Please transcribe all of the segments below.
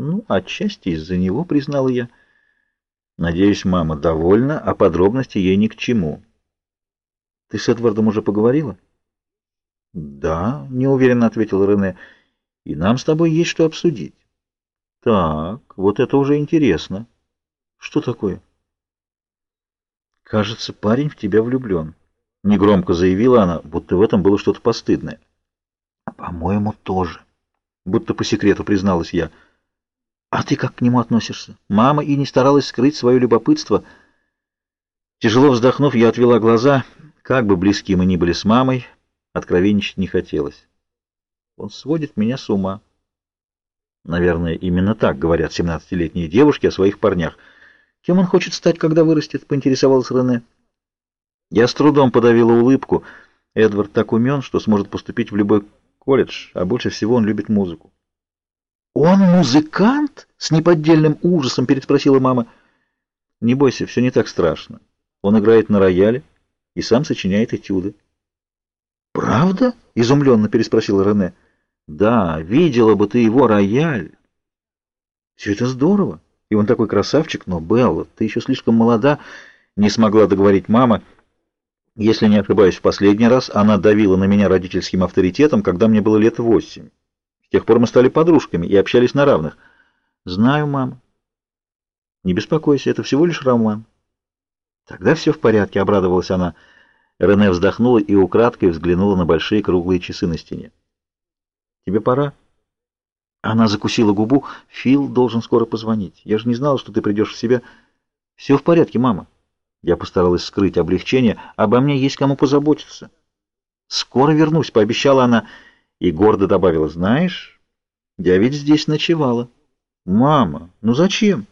Ну, отчасти из-за него, признала я. Надеюсь, мама довольна, а подробности ей ни к чему. Ты с Эдвардом уже поговорила? Да, неуверенно ответил Рене. И нам с тобой есть что обсудить. Так, вот это уже интересно. Что такое? Кажется, парень в тебя влюблен. Негромко заявила она, будто в этом было что-то постыдное. По-моему, тоже. Будто по секрету призналась я. А ты как к нему относишься? Мама и не старалась скрыть свое любопытство. Тяжело вздохнув, я отвела глаза. Как бы близки мы ни были с мамой, откровенничать не хотелось. Он сводит меня с ума. Наверное, именно так говорят семнадцатилетние девушки о своих парнях. Кем он хочет стать, когда вырастет, поинтересовалась Рене. Я с трудом подавила улыбку. Эдвард так умен, что сможет поступить в любой колледж, а больше всего он любит музыку. «Он музыкант?» — с неподдельным ужасом переспросила мама. «Не бойся, все не так страшно. Он играет на рояле и сам сочиняет этюды». «Правда?» — изумленно переспросила Рене. «Да, видела бы ты его рояль». «Все это здорово, и он такой красавчик, но, Белла, ты еще слишком молода», — не смогла договорить мама. Если не ошибаюсь, в последний раз она давила на меня родительским авторитетом, когда мне было лет восемь. С тех пор мы стали подружками и общались на равных. Знаю, мама. Не беспокойся, это всего лишь роман. Тогда все в порядке, обрадовалась она. Рене вздохнула и украдкой взглянула на большие круглые часы на стене. Тебе пора? Она закусила губу. Фил должен скоро позвонить. Я же не знала, что ты придешь в себя. Все в порядке, мама. Я постаралась скрыть облегчение. Обо мне есть кому позаботиться. Скоро вернусь, пообещала она и гордо добавила, «Знаешь, я ведь здесь ночевала». «Мама, ну зачем?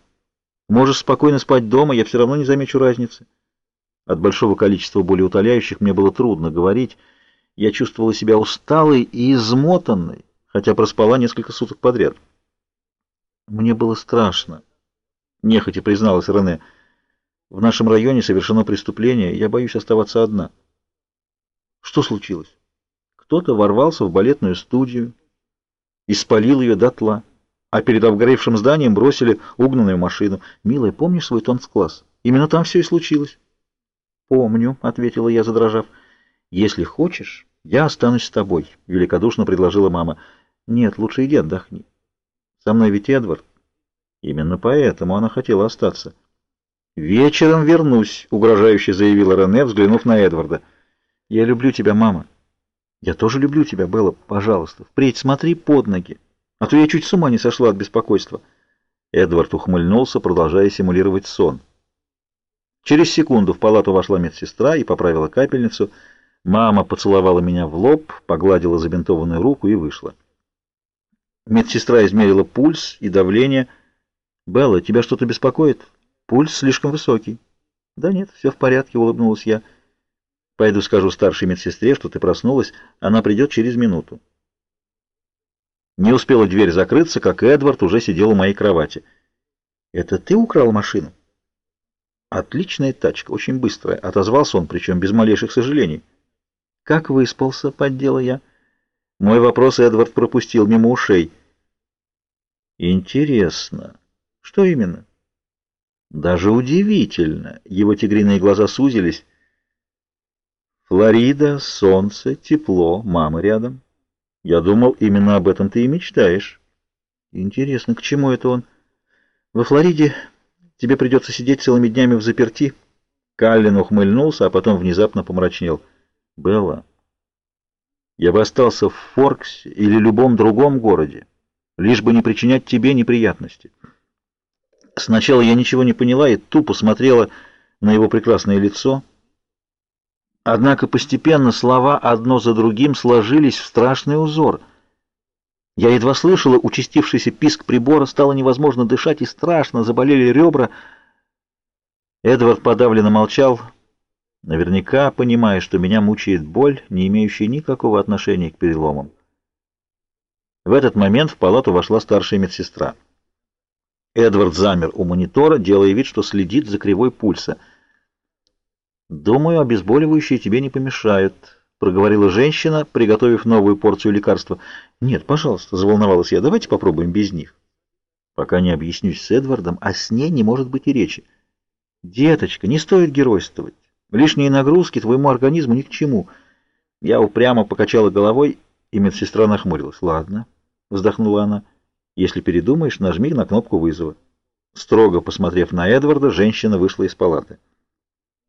Можешь спокойно спать дома, я все равно не замечу разницы». От большого количества болеутоляющих мне было трудно говорить. Я чувствовала себя усталой и измотанной, хотя проспала несколько суток подряд. Мне было страшно, нехотя призналась Рене. В нашем районе совершено преступление, я боюсь оставаться одна. Что случилось? Кто-то ворвался в балетную студию и спалил ее дотла, а перед обгоревшим зданием бросили угнанную машину. «Милая, помнишь свой танцкласс? Именно там все и случилось». «Помню», — ответила я, задрожав. «Если хочешь, я останусь с тобой», — великодушно предложила мама. «Нет, лучше иди отдохни. Со мной ведь Эдвард». Именно поэтому она хотела остаться. «Вечером вернусь», — угрожающе заявила Рене, взглянув на Эдварда. «Я люблю тебя, мама». Я тоже люблю тебя, Белла. Пожалуйста, впредь смотри под ноги, а то я чуть с ума не сошла от беспокойства. Эдвард ухмыльнулся, продолжая симулировать сон. Через секунду в палату вошла медсестра и поправила капельницу. Мама поцеловала меня в лоб, погладила забинтованную руку и вышла. Медсестра измерила пульс и давление. «Белла, тебя что-то беспокоит? Пульс слишком высокий». «Да нет, все в порядке», — улыбнулась я. Пойду скажу старшей медсестре, что ты проснулась. Она придет через минуту. Не успела дверь закрыться, как Эдвард уже сидел у моей кровати. «Это ты украл машину?» «Отличная тачка, очень быстрая», — отозвался он, причем без малейших сожалений. «Как выспался?» — поддела я. Мой вопрос Эдвард пропустил мимо ушей. «Интересно. Что именно?» «Даже удивительно». Его тигриные глаза сузились. Флорида, солнце, тепло, мама рядом. Я думал, именно об этом ты и мечтаешь. Интересно, к чему это он? Во Флориде тебе придется сидеть целыми днями в заперти. Каллин ухмыльнулся, а потом внезапно помрачнел. Белла, я бы остался в Форксе или любом другом городе, лишь бы не причинять тебе неприятности. Сначала я ничего не поняла и тупо смотрела на его прекрасное лицо, Однако постепенно слова одно за другим сложились в страшный узор. Я едва слышала участившийся писк прибора, стало невозможно дышать и страшно, заболели ребра. Эдвард подавленно молчал, наверняка понимая, что меня мучает боль, не имеющая никакого отношения к переломам. В этот момент в палату вошла старшая медсестра. Эдвард замер у монитора, делая вид, что следит за кривой пульса — «Думаю, обезболивающие тебе не помешают», — проговорила женщина, приготовив новую порцию лекарства. «Нет, пожалуйста», — заволновалась я, — «давайте попробуем без них». Пока не объяснюсь с Эдвардом, о сне не может быть и речи. Деточка, не стоит геройствовать. Лишние нагрузки твоему организму ни к чему. Я упрямо покачала головой, и медсестра нахмурилась. Ладно, вздохнула она. Если передумаешь, нажми на кнопку вызова. Строго посмотрев на Эдварда, женщина вышла из палаты.